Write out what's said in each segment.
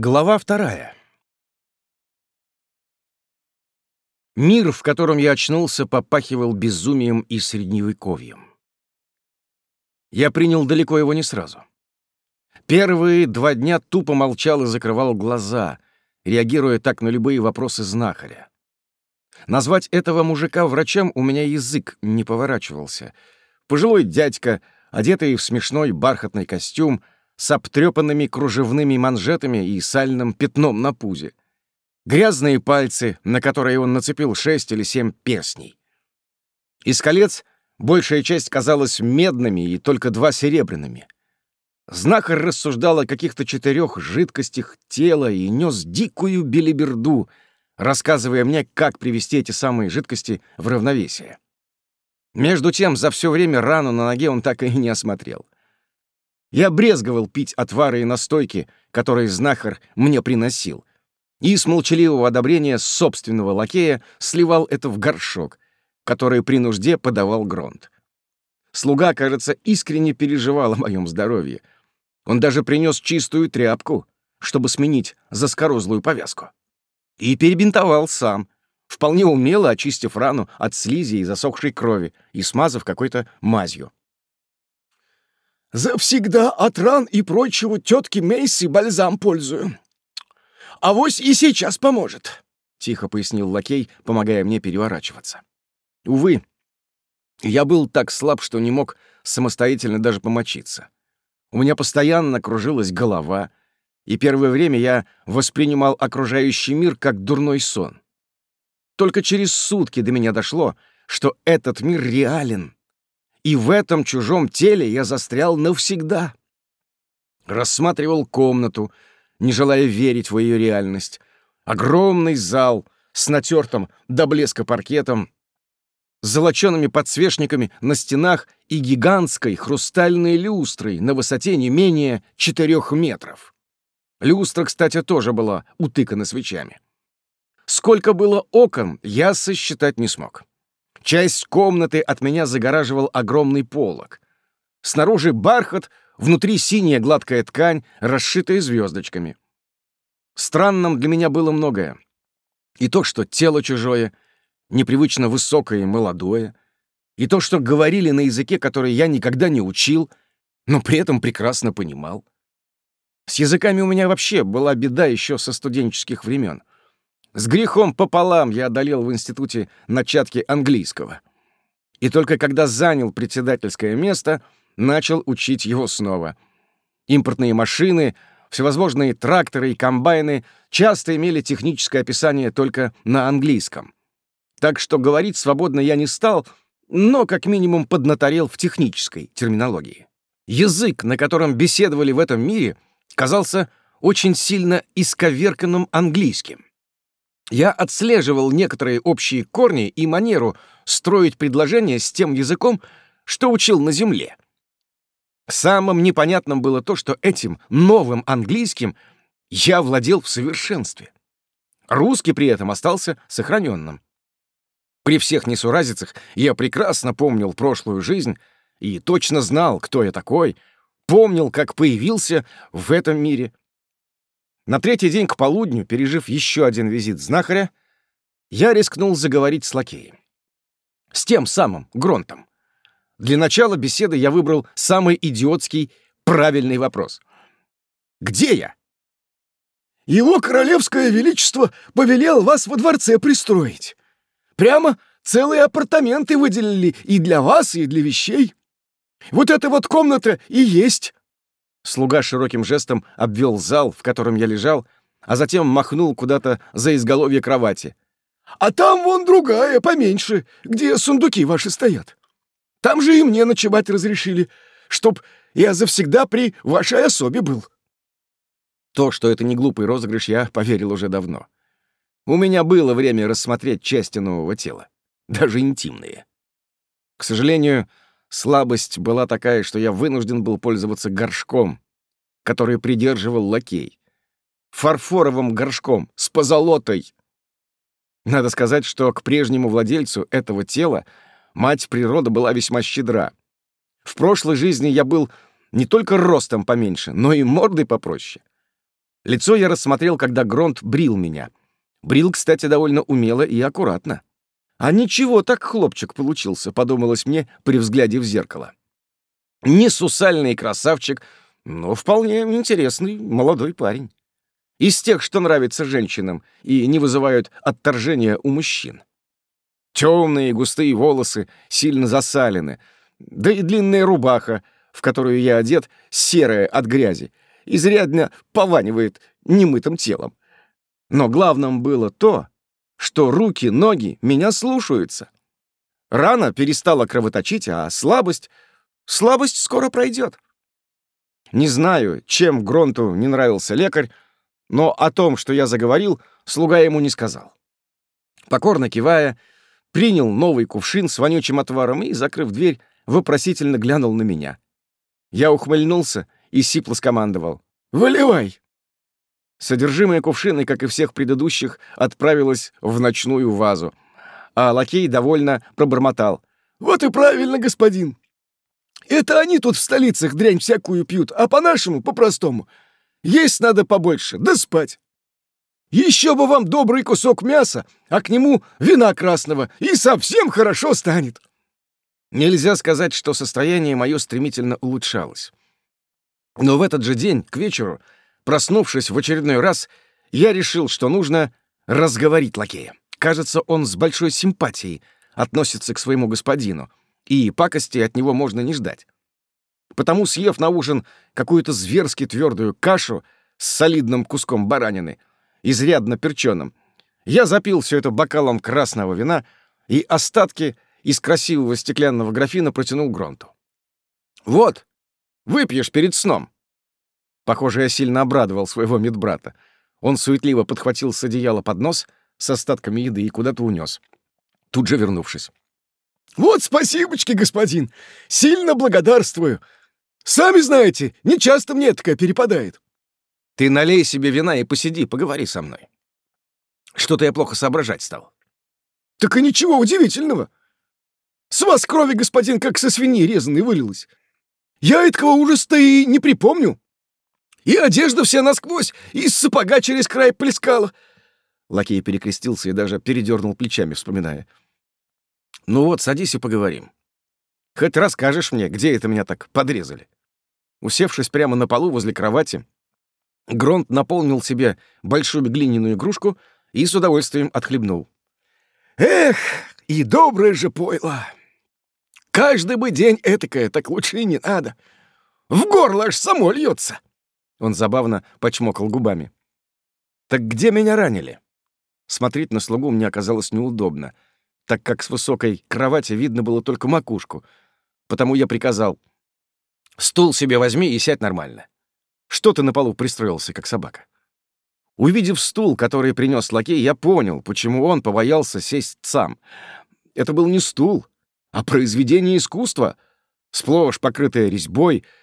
Глава вторая. Мир, в котором я очнулся, попахивал безумием и средневековьем. Я принял далеко его не сразу. Первые два дня тупо молчал и закрывал глаза, реагируя так на любые вопросы знахаря. Назвать этого мужика врачам у меня язык не поворачивался. Пожилой дядька, одетый в смешной бархатный костюм, с обтрепанными кружевными манжетами и сальным пятном на пузе. Грязные пальцы, на которые он нацепил шесть или семь перстней. Из колец большая часть казалась медными и только два серебряными. Знахарь рассуждал о каких-то четырех жидкостях тела и нес дикую белиберду, рассказывая мне, как привести эти самые жидкости в равновесие. Между тем, за все время рану на ноге он так и не осмотрел — я брезговал пить отвары и настойки, которые знахар мне приносил, и с молчаливого одобрения собственного лакея сливал это в горшок, который при нужде подавал Гронт. Слуга, кажется, искренне переживал о моем здоровье. Он даже принес чистую тряпку, чтобы сменить заскорузлую повязку. И перебинтовал сам, вполне умело очистив рану от слизи и засохшей крови и смазав какой-то мазью. Завсегда от ран и прочего тетки Мейси бальзам пользую. Авось и сейчас поможет», — тихо пояснил лакей, помогая мне переворачиваться. Увы, я был так слаб, что не мог самостоятельно даже помочиться. У меня постоянно кружилась голова, и первое время я воспринимал окружающий мир как дурной сон. Только через сутки до меня дошло, что этот мир реален — и в этом чужом теле я застрял навсегда. Рассматривал комнату, не желая верить в ее реальность. Огромный зал с натертым до блеска паркетом, с золочеными подсвечниками на стенах и гигантской хрустальной люстрой на высоте не менее четырех метров. Люстра, кстати, тоже была утыкана свечами. Сколько было окон, я сосчитать не смог. Часть комнаты от меня загораживал огромный полог. Снаружи бархат, внутри синяя гладкая ткань, расшитая звездочками. Странным для меня было многое. И то, что тело чужое, непривычно высокое и молодое, и то, что говорили на языке, который я никогда не учил, но при этом прекрасно понимал. С языками у меня вообще была беда еще со студенческих времен. С грехом пополам я одолел в институте начатки английского. И только когда занял председательское место, начал учить его снова. Импортные машины, всевозможные тракторы и комбайны часто имели техническое описание только на английском. Так что говорить свободно я не стал, но как минимум поднаторел в технической терминологии. Язык, на котором беседовали в этом мире, казался очень сильно исковерканным английским. Я отслеживал некоторые общие корни и манеру строить предложения с тем языком, что учил на Земле. Самым непонятным было то, что этим новым английским я владел в совершенстве. Русский при этом остался сохраненным. При всех несуразицах я прекрасно помнил прошлую жизнь и точно знал, кто я такой, помнил, как появился в этом мире, на третий день к полудню, пережив еще один визит знахаря, я рискнул заговорить с лакеем. С тем самым Гронтом. Для начала беседы я выбрал самый идиотский, правильный вопрос. «Где я?» «Его королевское величество повелел вас во дворце пристроить. Прямо целые апартаменты выделили и для вас, и для вещей. Вот эта вот комната и есть Слуга широким жестом обвел зал, в котором я лежал, а затем махнул куда-то за изголовье кровати. «А там вон другая, поменьше, где сундуки ваши стоят. Там же и мне ночевать разрешили, чтоб я завсегда при вашей особе был». То, что это не глупый розыгрыш, я поверил уже давно. У меня было время рассмотреть части нового тела, даже интимные. К сожалению, Слабость была такая, что я вынужден был пользоваться горшком, который придерживал лакей. Фарфоровым горшком с позолотой. Надо сказать, что к прежнему владельцу этого тела мать природа была весьма щедра. В прошлой жизни я был не только ростом поменьше, но и мордой попроще. Лицо я рассмотрел, когда Гронт брил меня. Брил, кстати, довольно умело и аккуратно. А ничего, так хлопчик получился, подумалось мне при взгляде в зеркало. Не сусальный красавчик, но вполне интересный молодой парень. Из тех, что нравятся женщинам и не вызывают отторжения у мужчин. Темные густые волосы, сильно засалены, да и длинная рубаха, в которую я одет, серая от грязи, изрядно пованивает немытым телом. Но главным было то, что руки, ноги меня слушаются. Рана перестала кровоточить, а слабость... Слабость скоро пройдет. Не знаю, чем Гронту не нравился лекарь, но о том, что я заговорил, слуга ему не сказал. Покорно кивая, принял новый кувшин с вонючим отваром и, закрыв дверь, вопросительно глянул на меня. Я ухмыльнулся и сипло скомандовал. «Выливай!» Содержимое кувшина, как и всех предыдущих, отправилось в ночную вазу, а лакей довольно пробормотал. «Вот и правильно, господин! Это они тут в столицах дрянь всякую пьют, а по-нашему, по-простому. Есть надо побольше, да спать. Еще бы вам добрый кусок мяса, а к нему вина красного, и совсем хорошо станет!» Нельзя сказать, что состояние мое стремительно улучшалось. Но в этот же день, к вечеру, Проснувшись в очередной раз, я решил, что нужно разговорить лакея. Кажется, он с большой симпатией относится к своему господину, и пакости от него можно не ждать. Потому, съев на ужин какую-то зверски твердую кашу с солидным куском баранины, изрядно перченым, я запил все это бокалом красного вина и остатки из красивого стеклянного графина протянул Гронту. «Вот, выпьешь перед сном», Похоже, я сильно обрадовал своего медбрата. Он суетливо подхватил с одеяла поднос с остатками еды и куда-то унес, тут же вернувшись. «Вот спасибочки, господин! Сильно благодарствую! Сами знаете, не часто мне такая перепадает!» «Ты налей себе вина и посиди, поговори со мной. Что-то я плохо соображать стал». «Так и ничего удивительного! С вас крови, господин, как со свиньи резаной вылилось! Я этого ужаса и не припомню!» И одежда вся насквозь, и сапога через край плескала. Лакей перекрестился и даже передернул плечами, вспоминая. «Ну вот, садись и поговорим. Хоть расскажешь мне, где это меня так подрезали». Усевшись прямо на полу возле кровати, Гронт наполнил себе большую глиняную игрушку и с удовольствием отхлебнул. «Эх, и доброе же пойло! Каждый бы день этакое, так лучше и не надо. В горло аж само льется!» Он забавно почмокал губами. «Так где меня ранили?» Смотреть на слугу мне оказалось неудобно, так как с высокой кровати видно было только макушку. Потому я приказал «Стул себе возьми и сядь нормально. Что ты на полу пристроился, как собака?» Увидев стул, который принес лакей, я понял, почему он побоялся сесть сам. Это был не стул, а произведение искусства, сплошь покрытое резьбой —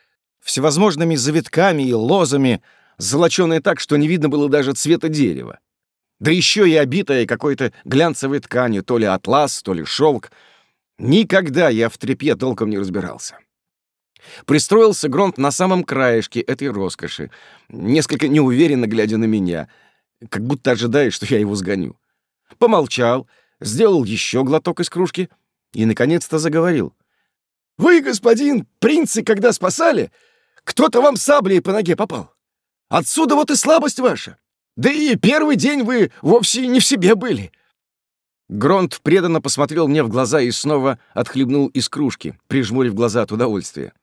всевозможными завитками и лозами, золочёное так, что не видно было даже цвета дерева. Да еще и обитая какой-то глянцевой тканью, то ли атлас, то ли шелк. Никогда я в тряпье толком не разбирался. Пристроился Гронт на самом краешке этой роскоши, несколько неуверенно глядя на меня, как будто ожидая, что я его сгоню. Помолчал, сделал еще глоток из кружки и, наконец-то, заговорил. «Вы, господин, принцы, когда спасали, кто-то вам саблей по ноге попал. Отсюда вот и слабость ваша. Да и первый день вы вовсе не в себе были». Гронт преданно посмотрел мне в глаза и снова отхлебнул из кружки, прижмурив глаза от удовольствия.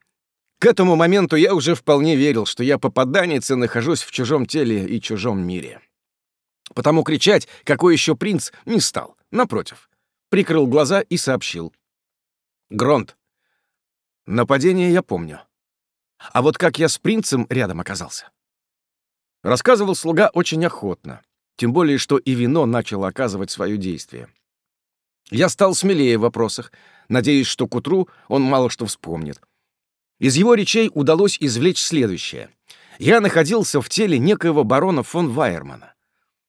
К этому моменту я уже вполне верил, что я попаданец и нахожусь в чужом теле и чужом мире. Потому кричать, какой еще принц, не стал. Напротив, прикрыл глаза и сообщил. «Гронт, нападение я помню. А вот как я с принцем рядом оказался? Рассказывал слуга очень охотно, тем более, что и вино начало оказывать свое действие. Я стал смелее в вопросах, надеясь, что к утру он мало что вспомнит. Из его речей удалось извлечь следующее. Я находился в теле некоего барона фон Вайермана,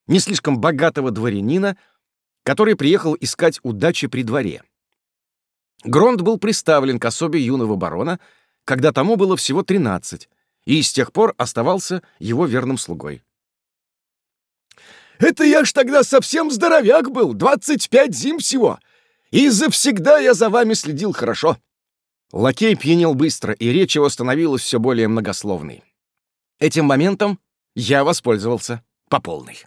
не слишком богатого дворянина, который приехал искать удачи при дворе. Гронт был приставлен к особе юного барона — когда тому было всего 13, и с тех пор оставался его верным слугой. Это я ж тогда совсем здоровяк был, 25 зим всего. И завсегда я за вами следил хорошо». Лакей пьянел быстро, и речь его становилась все более многословной. Этим моментом я воспользовался по полной.